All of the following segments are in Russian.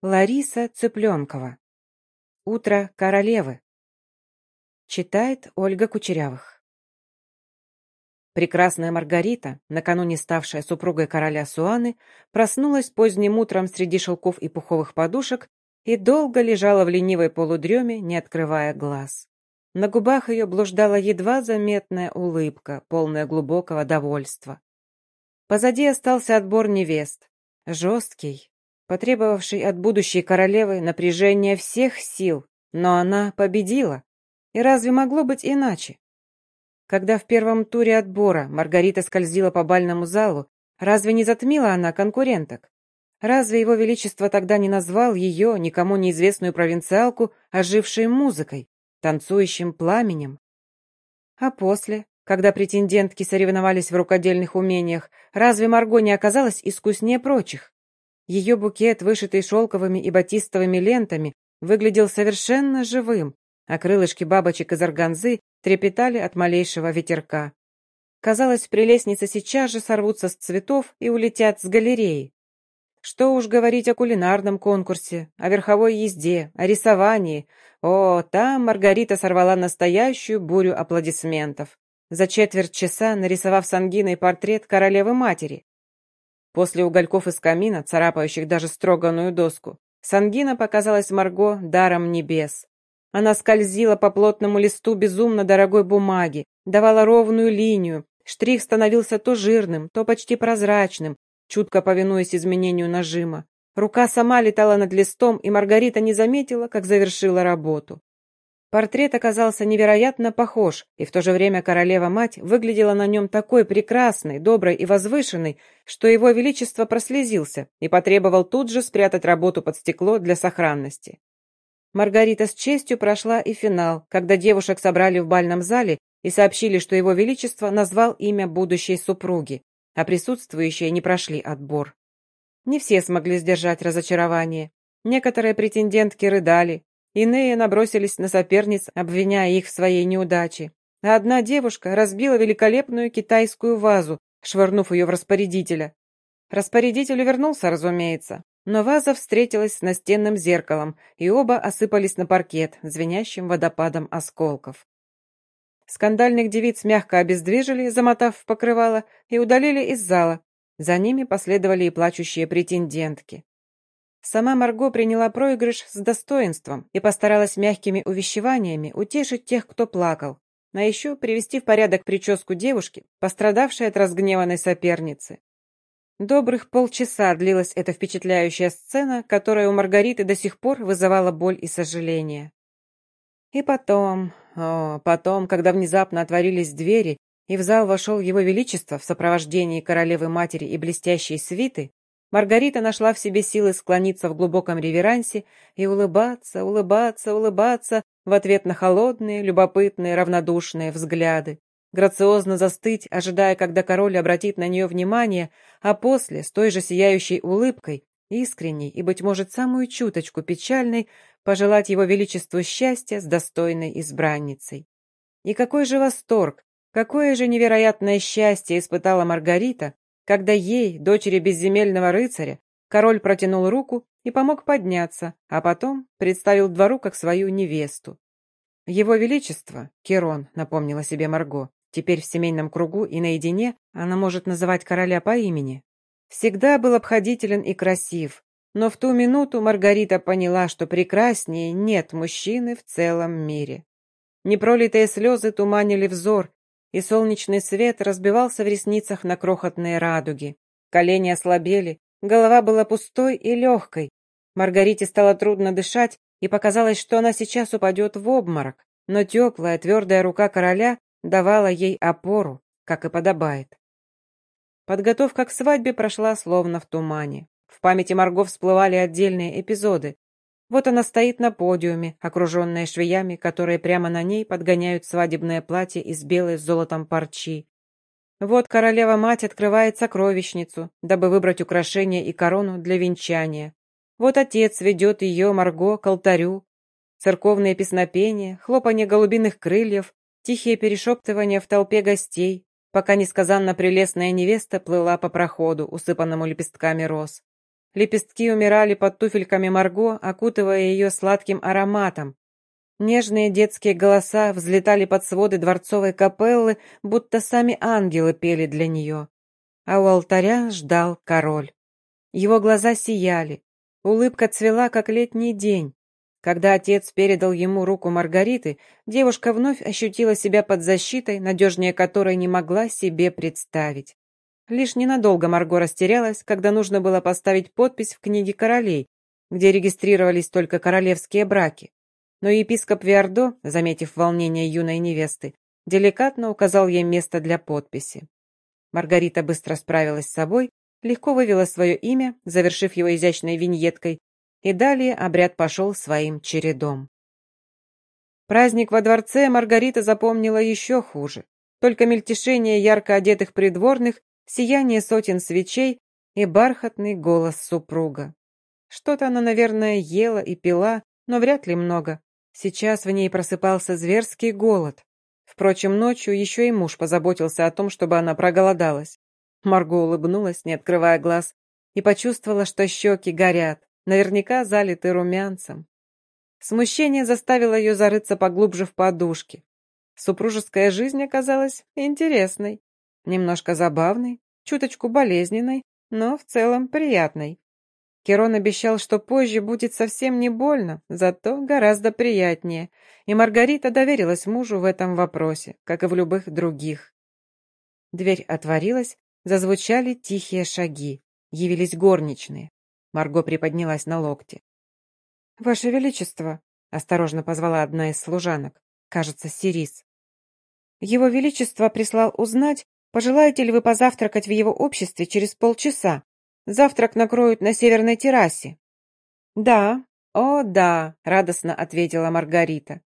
Лариса Цыпленкова. Утро королевы. Читает Ольга Кучерявых. Прекрасная Маргарита, накануне ставшая супругой короля Суаны, проснулась поздним утром среди шелков и пуховых подушек и долго лежала в ленивой полудреме, не открывая глаз. На губах ее блуждала едва заметная улыбка, полная глубокого довольства. Позади остался отбор невест. Жесткий, потребовавший от будущей королевы напряжения всех сил, но она победила. И разве могло быть иначе? Когда в первом туре отбора Маргарита скользила по бальному залу, разве не затмила она конкуренток? Разве его величество тогда не назвал ее, никому неизвестную провинциалку, ожившей музыкой, танцующим пламенем? А после, когда претендентки соревновались в рукодельных умениях, разве Марго не оказалась искуснее прочих? Ее букет, вышитый шелковыми и батистовыми лентами, выглядел совершенно живым, а крылышки бабочек из органзы трепетали от малейшего ветерка. Казалось, прелестницы сейчас же сорвутся с цветов и улетят с галереи. Что уж говорить о кулинарном конкурсе, о верховой езде, о рисовании. О, там Маргарита сорвала настоящую бурю аплодисментов, за четверть часа нарисовав с ангиной портрет королевы-матери. После угольков из камина, царапающих даже строганную доску, Сангина показалась Марго даром небес. Она скользила по плотному листу безумно дорогой бумаги, давала ровную линию, штрих становился то жирным, то почти прозрачным, чутко повинуясь изменению нажима. Рука сама летала над листом, и Маргарита не заметила, как завершила работу. Портрет оказался невероятно похож, и в то же время королева-мать выглядела на нем такой прекрасной, доброй и возвышенной, что его величество прослезился и потребовал тут же спрятать работу под стекло для сохранности. Маргарита с честью прошла и финал, когда девушек собрали в бальном зале и сообщили, что его величество назвал имя будущей супруги, а присутствующие не прошли отбор. Не все смогли сдержать разочарование. Некоторые претендентки рыдали, Иные набросились на соперниц, обвиняя их в своей неудаче. А одна девушка разбила великолепную китайскую вазу, швырнув ее в распорядителя. Распорядитель вернулся, разумеется, но ваза встретилась с настенным зеркалом, и оба осыпались на паркет, звенящим водопадом осколков. Скандальных девиц мягко обездвижили, замотав в покрывало, и удалили из зала. За ними последовали и плачущие претендентки. Сама Марго приняла проигрыш с достоинством и постаралась мягкими увещеваниями утешить тех, кто плакал, а еще привести в порядок прическу девушки, пострадавшей от разгневанной соперницы. Добрых полчаса длилась эта впечатляющая сцена, которая у Маргариты до сих пор вызывала боль и сожаление. И потом, о, потом, когда внезапно отворились двери, и в зал вошел его величество в сопровождении королевы-матери и блестящей свиты, Маргарита нашла в себе силы склониться в глубоком реверансе и улыбаться, улыбаться, улыбаться в ответ на холодные, любопытные, равнодушные взгляды. Грациозно застыть, ожидая, когда король обратит на нее внимание, а после, с той же сияющей улыбкой, искренней и, быть может, самую чуточку печальной, пожелать его величеству счастья с достойной избранницей. И какой же восторг, какое же невероятное счастье испытала Маргарита, когда ей, дочери безземельного рыцаря, король протянул руку и помог подняться, а потом представил двору как свою невесту. Его Величество, Керон, напомнила себе Марго, теперь в семейном кругу и наедине она может называть короля по имени. Всегда был обходителен и красив, но в ту минуту Маргарита поняла, что прекраснее нет мужчины в целом мире. Непролитые слезы туманили взор, и солнечный свет разбивался в ресницах на крохотные радуги. Колени ослабели, голова была пустой и легкой. Маргарите стало трудно дышать, и показалось, что она сейчас упадет в обморок, но теплая, твердая рука короля давала ей опору, как и подобает. Подготовка к свадьбе прошла словно в тумане. В памяти Марго всплывали отдельные эпизоды. Вот она стоит на подиуме, окруженная швеями, которые прямо на ней подгоняют свадебное платье из белой с золотом парчи. Вот королева-мать открывает сокровищницу, дабы выбрать украшение и корону для венчания. Вот отец ведет ее, Марго, к алтарю. Церковные песнопения, хлопанье голубиных крыльев, тихие перешептывания в толпе гостей, пока несказанно прелестная невеста плыла по проходу, усыпанному лепестками роз. Лепестки умирали под туфельками Марго, окутывая ее сладким ароматом. Нежные детские голоса взлетали под своды дворцовой капеллы, будто сами ангелы пели для нее. А у алтаря ждал король. Его глаза сияли, улыбка цвела, как летний день. Когда отец передал ему руку Маргариты, девушка вновь ощутила себя под защитой, надежнее которой не могла себе представить. Лишь ненадолго Марго растерялась, когда нужно было поставить подпись в книге королей, где регистрировались только королевские браки. Но епископ Виардо, заметив волнение юной невесты, деликатно указал ей место для подписи. Маргарита быстро справилась с собой, легко вывела свое имя, завершив его изящной виньеткой, и далее обряд пошел своим чередом. Праздник во дворце Маргарита запомнила еще хуже. Только мельтешение ярко одетых придворных, сияние сотен свечей и бархатный голос супруга. Что-то она, наверное, ела и пила, но вряд ли много. Сейчас в ней просыпался зверский голод. Впрочем, ночью еще и муж позаботился о том, чтобы она проголодалась. Марго улыбнулась, не открывая глаз, и почувствовала, что щеки горят наверняка залиты румянцем. Смущение заставило ее зарыться поглубже в подушке. Супружеская жизнь оказалась интересной, немножко забавной, чуточку болезненной, но в целом приятной. Керон обещал, что позже будет совсем не больно, зато гораздо приятнее, и Маргарита доверилась мужу в этом вопросе, как и в любых других. Дверь отворилась, зазвучали тихие шаги, явились горничные. Марго приподнялась на локте. «Ваше Величество!» — осторожно позвала одна из служанок. Кажется, Сирис. «Его Величество прислал узнать, пожелаете ли вы позавтракать в его обществе через полчаса. Завтрак накроют на северной террасе». «Да, о да», — радостно ответила Маргарита.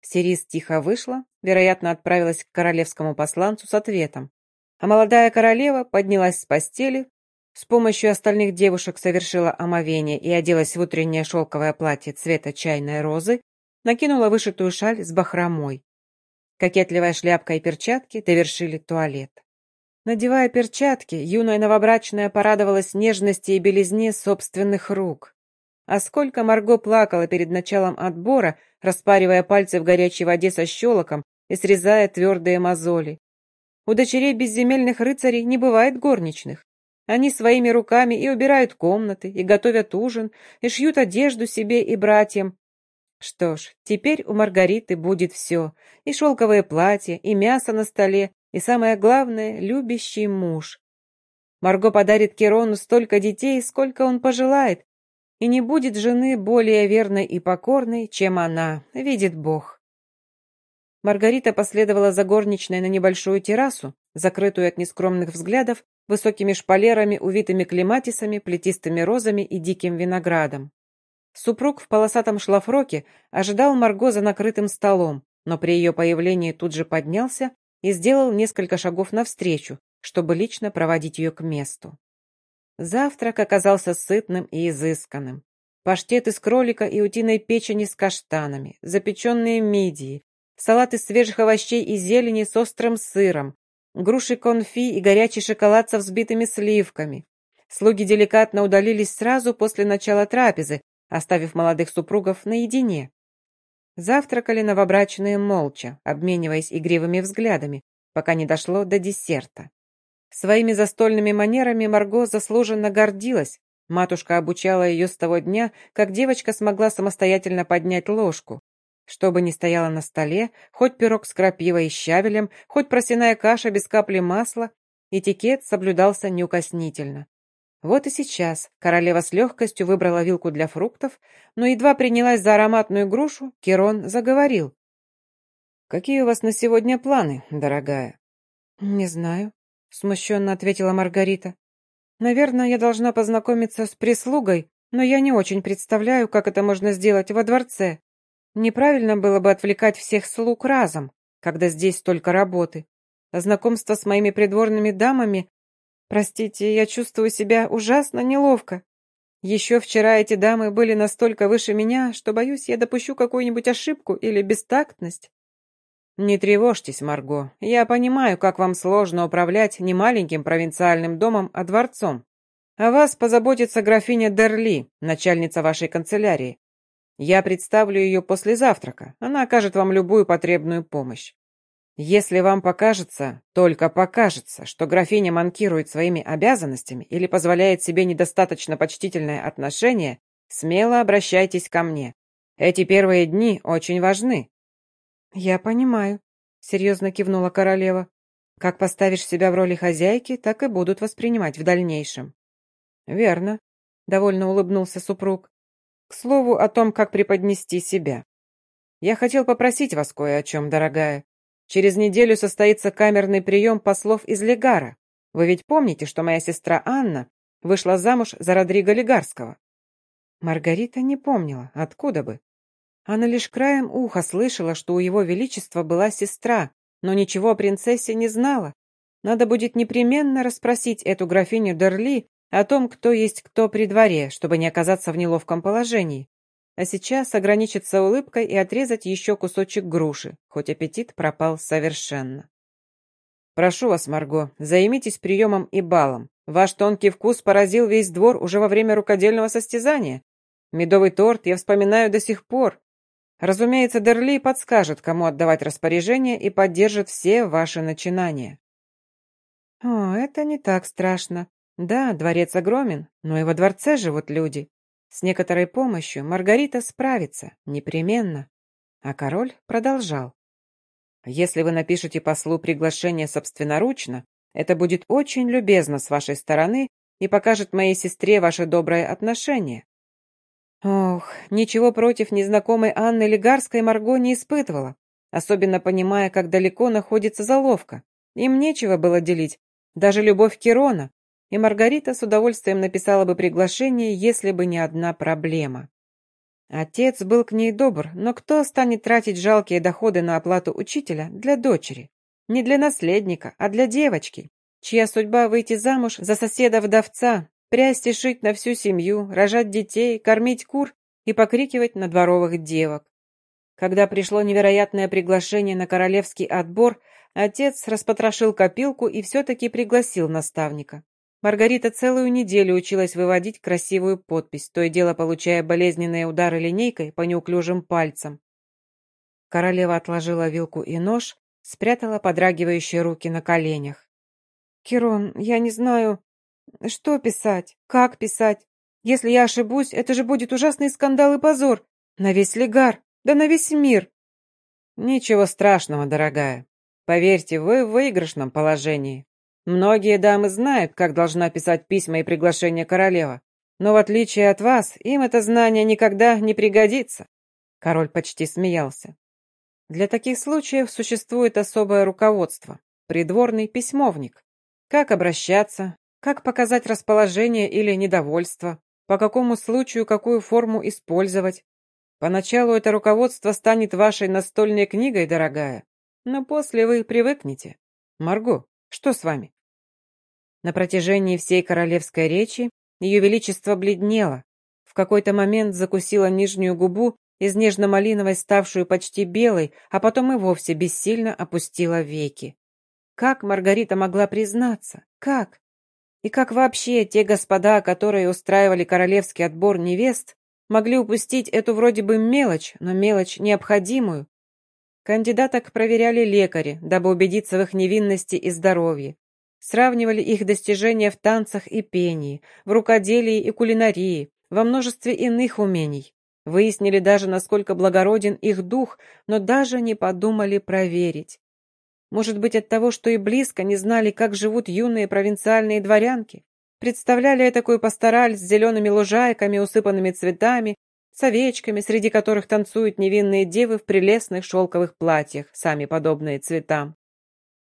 Сирис тихо вышла, вероятно, отправилась к королевскому посланцу с ответом. А молодая королева поднялась с постели, с помощью остальных девушек совершила омовение и оделась в утреннее шелковое платье цвета чайной розы, накинула вышитую шаль с бахромой. Кокетливая шляпка и перчатки довершили туалет. Надевая перчатки, юная новобрачная порадовалась нежности и белизне собственных рук. А сколько Марго плакала перед началом отбора, распаривая пальцы в горячей воде со щелоком и срезая твердые мозоли. У дочерей безземельных рыцарей не бывает горничных. Они своими руками и убирают комнаты, и готовят ужин, и шьют одежду себе и братьям. Что ж, теперь у Маргариты будет все. И шелковое платье, и мясо на столе, и самое главное, любящий муж. Марго подарит Керону столько детей, сколько он пожелает, и не будет жены более верной и покорной, чем она, видит Бог. Маргарита последовала за горничной на небольшую террасу, закрытую от нескромных взглядов, высокими шпалерами, увитыми клематисами, плетистыми розами и диким виноградом. Супруг в полосатом шлафроке ожидал Марго за накрытым столом, но при ее появлении тут же поднялся и сделал несколько шагов навстречу, чтобы лично проводить ее к месту. Завтрак оказался сытным и изысканным. Паштет из кролика и утиной печени с каштанами, запеченные мидии, салат из свежих овощей и зелени с острым сыром, груши конфи и горячий шоколад со взбитыми сливками. Слуги деликатно удалились сразу после начала трапезы, оставив молодых супругов наедине. Завтракали новобрачные молча, обмениваясь игривыми взглядами, пока не дошло до десерта. Своими застольными манерами Марго заслуженно гордилась. Матушка обучала ее с того дня, как девочка смогла самостоятельно поднять ложку. Что бы ни стояло на столе, хоть пирог с крапивой и щавелем, хоть просяная каша без капли масла, этикет соблюдался неукоснительно. Вот и сейчас королева с легкостью выбрала вилку для фруктов, но едва принялась за ароматную грушу, Керон заговорил. «Какие у вас на сегодня планы, дорогая?» «Не знаю», — смущенно ответила Маргарита. «Наверное, я должна познакомиться с прислугой, но я не очень представляю, как это можно сделать во дворце». Неправильно было бы отвлекать всех слуг разом, когда здесь столько работы. Знакомство с моими придворными дамами... Простите, я чувствую себя ужасно неловко. Еще вчера эти дамы были настолько выше меня, что, боюсь, я допущу какую-нибудь ошибку или бестактность. Не тревожьтесь, Марго. Я понимаю, как вам сложно управлять не маленьким провинциальным домом, а дворцом. О вас позаботится графиня Дерли, начальница вашей канцелярии. Я представлю ее после завтрака. Она окажет вам любую потребную помощь. Если вам покажется, только покажется, что графиня манкирует своими обязанностями или позволяет себе недостаточно почтительное отношение, смело обращайтесь ко мне. Эти первые дни очень важны». «Я понимаю», — серьезно кивнула королева. «Как поставишь себя в роли хозяйки, так и будут воспринимать в дальнейшем». «Верно», — довольно улыбнулся супруг. «К слову о том, как преподнести себя. Я хотел попросить вас кое о чем, дорогая. Через неделю состоится камерный прием послов из Легара. Вы ведь помните, что моя сестра Анна вышла замуж за Родриго Легарского?» Маргарита не помнила, откуда бы. Она лишь краем уха слышала, что у его величества была сестра, но ничего о принцессе не знала. Надо будет непременно расспросить эту графиню Дерли о том, кто есть кто при дворе, чтобы не оказаться в неловком положении. А сейчас ограничиться улыбкой и отрезать еще кусочек груши, хоть аппетит пропал совершенно. «Прошу вас, Марго, займитесь приемом и балом. Ваш тонкий вкус поразил весь двор уже во время рукодельного состязания. Медовый торт я вспоминаю до сих пор. Разумеется, Дерли подскажет, кому отдавать распоряжение и поддержит все ваши начинания». «О, это не так страшно. Да, дворец огромен, но и во дворце живут люди. С некоторой помощью Маргарита справится, непременно. А король продолжал. Если вы напишете послу приглашение собственноручно, это будет очень любезно с вашей стороны и покажет моей сестре ваше доброе отношение. Ох, ничего против незнакомой Анны Легарской Марго не испытывала, особенно понимая, как далеко находится заловка. Им нечего было делить, даже любовь Кирона, и Маргарита с удовольствием написала бы приглашение, если бы не одна проблема. Отец был к ней добр, но кто станет тратить жалкие доходы на оплату учителя для дочери? Не для наследника, а для девочки, чья судьба выйти замуж за соседа-вдовца, прясть и шить на всю семью, рожать детей, кормить кур и покрикивать на дворовых девок. Когда пришло невероятное приглашение на королевский отбор, отец распотрошил копилку и все-таки пригласил наставника. Маргарита целую неделю училась выводить красивую подпись, то и дело получая болезненные удары линейкой по неуклюжим пальцам. Королева отложила вилку и нож, спрятала подрагивающие руки на коленях. «Кирон, я не знаю, что писать, как писать. Если я ошибусь, это же будет ужасный скандал и позор. На весь Легар, да на весь мир». «Ничего страшного, дорогая. Поверьте, вы в выигрышном положении. Многие дамы знают, как должна писать письма и приглашения королева, но в отличие от вас, им это знание никогда не пригодится. Король почти смеялся. Для таких случаев существует особое руководство, придворный письмовник. Как обращаться, как показать расположение или недовольство, по какому случаю какую форму использовать. Поначалу это руководство станет вашей настольной книгой, дорогая, но после вы привыкнете. Марго, что с вами? На протяжении всей королевской речи ее величество бледнело, в какой-то момент закусила нижнюю губу, из нежно-малиновой ставшую почти белой, а потом и вовсе бессильно опустила веки. Как Маргарита могла признаться? Как? И как вообще те господа, которые устраивали королевский отбор невест, могли упустить эту вроде бы мелочь, но мелочь необходимую? Кандидаток проверяли лекари, дабы убедиться в их невинности и здоровье сравнивали их достижения в танцах и пении, в рукоделии и кулинарии, во множестве иных умений. Выяснили даже, насколько благороден их дух, но даже не подумали проверить. Может быть, от того, что и близко не знали, как живут юные провинциальные дворянки? Представляли такую пастораль с зелеными лужайками, усыпанными цветами, с овечками, среди которых танцуют невинные девы в прелестных шелковых платьях, сами подобные цветам.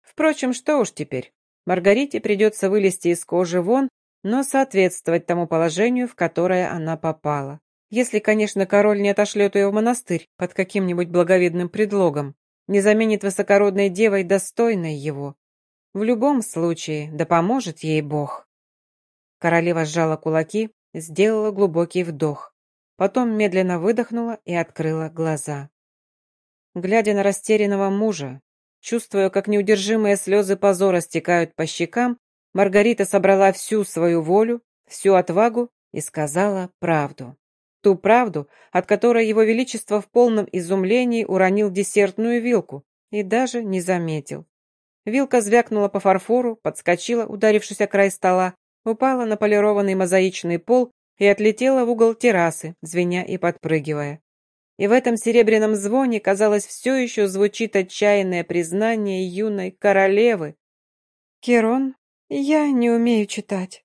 Впрочем, что уж теперь. Маргарите придется вылезти из кожи вон, но соответствовать тому положению, в которое она попала. Если, конечно, король не отошлет ее в монастырь под каким-нибудь благовидным предлогом, не заменит высокородной девой достойной его. В любом случае, да поможет ей Бог. Королева сжала кулаки, сделала глубокий вдох. Потом медленно выдохнула и открыла глаза. Глядя на растерянного мужа, Чувствуя, как неудержимые слезы позора стекают по щекам, Маргарита собрала всю свою волю, всю отвагу и сказала правду. Ту правду, от которой его величество в полном изумлении уронил десертную вилку и даже не заметил. Вилка звякнула по фарфору, подскочила, ударившись о край стола, упала на полированный мозаичный пол и отлетела в угол террасы, звеня и подпрыгивая. И в этом серебряном звоне, казалось, все еще звучит отчаянное признание юной королевы. «Керон, я не умею читать»,